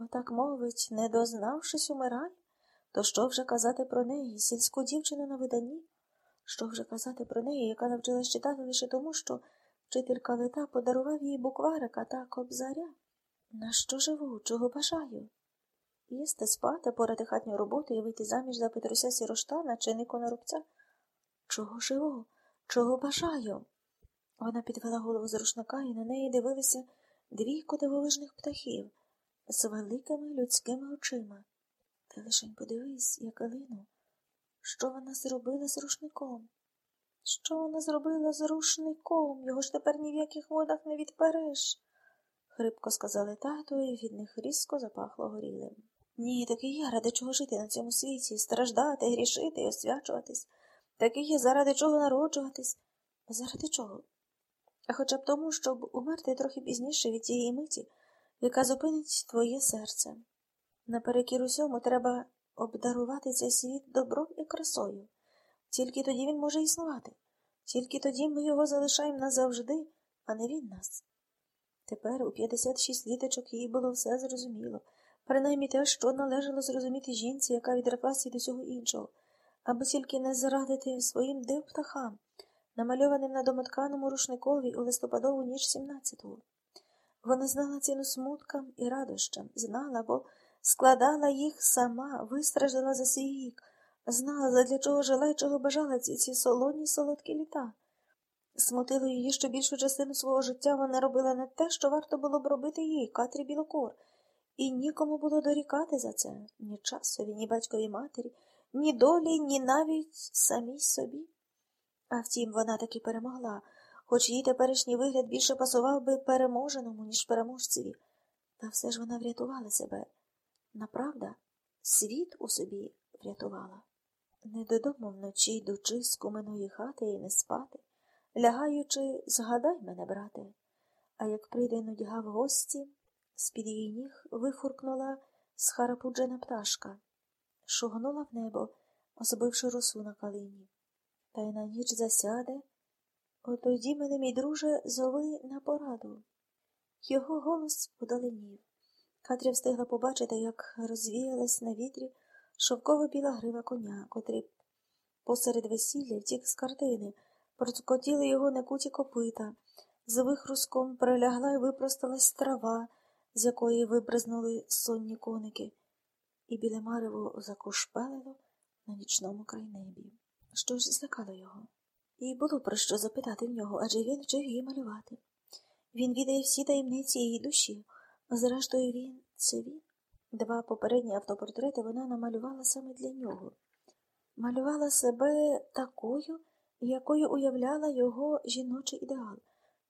Отак мовить, не дознавшись умирай, то що вже казати про неї, сільську дівчину на виданні? Що вже казати про неї, яка навчилась читати лише тому, що вчителька лита подарував їй букварика та кобзаря? На що живу, чого бажаю? Їсти, спати, порати хатню роботу і вийти заміж за Петруся Сіроштана чи Никона Рубця? Чого живу, чого бажаю? Вона підвела голову з рушника, і на неї дивилися двійко дивовижних птахів з великими людськими очима. Ти лишень подивись, як Елину. Що вона зробила з рушником? Що вона зробила з рушником? Його ж тепер ні в яких водах не відпереш, хрипко сказали тато, і від них різко запахло горілим. Ні, таки є ради чого жити на цьому світі, страждати, грішити і освячуватись. Таки є заради чого народжуватись. Заради чого? А хоча б тому, щоб умерти трохи пізніше від тієї миті, яка зупинить твоє серце. Наперекір усьому треба обдарувати цей світ добром і красою. Тільки тоді він може існувати, тільки тоді ми його залишаємо назавжди, а не він нас. Тепер у 56 літочок їй було все зрозуміло, принаймні те, що належало зрозуміти жінці, яка відреклася від усього іншого, аби тільки не зрадити своїм див птахам, намальованим на домотканому рушникові у листопадову ніч 17-го. Вона знала ціну смуткам і радощам, знала, бо складала їх сама, вистраждала за свій вік, знала, задля чого жила і чого бажала ці ці солодні солодкі літа. Смутило її, що більшу частину свого життя вона робила не те, що варто було б робити їй, Катрі Білокор, і нікому було дорікати за це ні часові, ні батькові матері, ні долі, ні навіть самій собі. А втім, вона таки перемогла хоч їй теперішній вигляд більше пасував би переможеному, ніж переможцеві. Та все ж вона врятувала себе. Направда, світ у собі врятувала. Не додому вночі йдучи з куменої хати і не спати, лягаючи, згадай мене, брате, а як прийде нудьга в гості, з-під її ніг вифуркнула схарапуджена пташка, шугнула в небо, озбивши росу на калині, та й на ніч засяде. Отоді мене, мій друже, зови на пораду. Його голос подаленів. Катря встигла побачити, як розвіялась на вітрі шовково біла грива коня, котрий посеред весілля втік з картини, процкотіли його некуті копита, з вихруском прилягла і випросталась трава, з якої вибризнули сонні коники, і біле марево закошпелило на нічному крайнебі. Що ж злякало його? І було про що запитати в нього, адже він вчив її малювати. Він відає всі таємниці її душі, зрештою він це він. Два попередні автопортрети вона намалювала саме для нього. Малювала себе такою, якою уявляла його жіночий ідеал.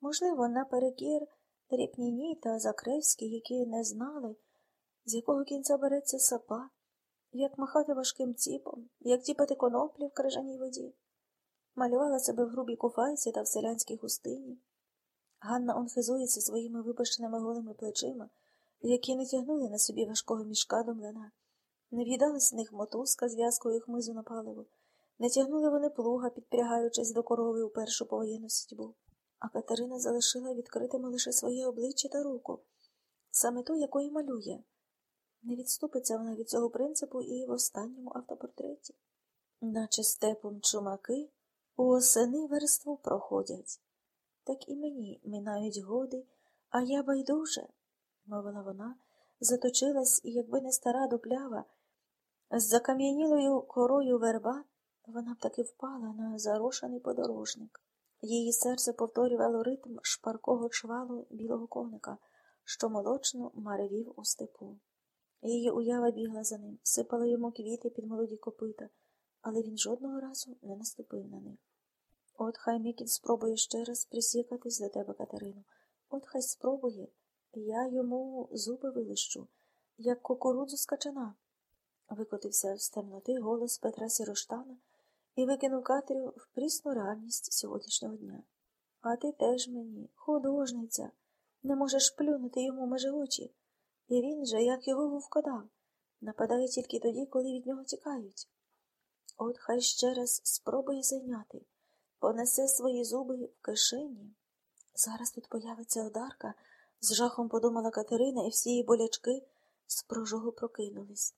Можливо, наперекір Ріпніні та Закревський, які не знали, з якого кінця береться сапа, як махати важким ціпом, як тіпати коноплі в крижаній воді малювала себе в грубій куфайці та в селянській хустині. Ганна онфізується своїми випущеними голими плечима, які не тягнули на собі важкого мішка до млина, не в'їдали з них мотузка з в'язкою хмизу на паливо, не тягнули вони плуга, підпрягаючись до корови у першу повоєнну сітьбу. А Катерина залишила відкритими лише своє обличчя та руку, саме ту, якої малює. Не відступиться вона від цього принципу і в останньому автопортреті, наче степом чумаки. У осени верству проходять. Так і мені минають годи, а я байдуже, мовила вона, заточилась, і, якби не стара дуплява, з закам'янілою корою верба, вона б таки впала на зарошений подорожник. Її серце повторювало ритм шпаркого чвалу білого коника, що молочно маревів у степу. Її уява бігла за ним, сипала йому квіти під молоді копита, але він жодного разу не наступив на них. От хай Мікін спробує ще раз присікатись до тебе, Катерину. От хай спробує. Я йому зуби вилищу, як кукурудзу з качана. Викотився з темноти голос Петра Сіроштана і викинув Катерю в прісну реальність сьогоднішнього дня. А ти теж мені, художниця, не можеш плюнути йому межи очі. І він же, як його вовкодав, нападає тільки тоді, коли від нього тікають. От хай ще раз спробує зайняти понесе свої зуби в кишені. Зараз тут появиться одарка, з жахом подумала Катерина, і всі її болячки З прожогу прокинулись.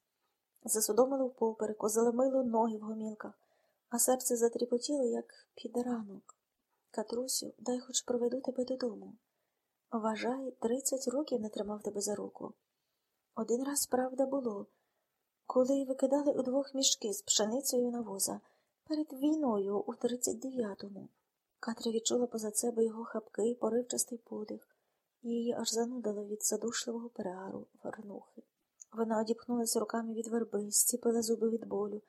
Засудомило впопереку, залемило ноги в гомілках, а серце затріпотіло, як під ранок. Катрусю, дай хоч проведу тебе додому. Вважай, тридцять років не тримав тебе за руку. Один раз, правда, було, коли викидали удвох мішки з пшеницею на воза перед війною у 39-му. Катря відчула поза себе його хапкий, поривчастий подих, її аж занудило від задушливого перегару вернухи. Вона одіпхнулася руками від верби, зціпила зуби від болю,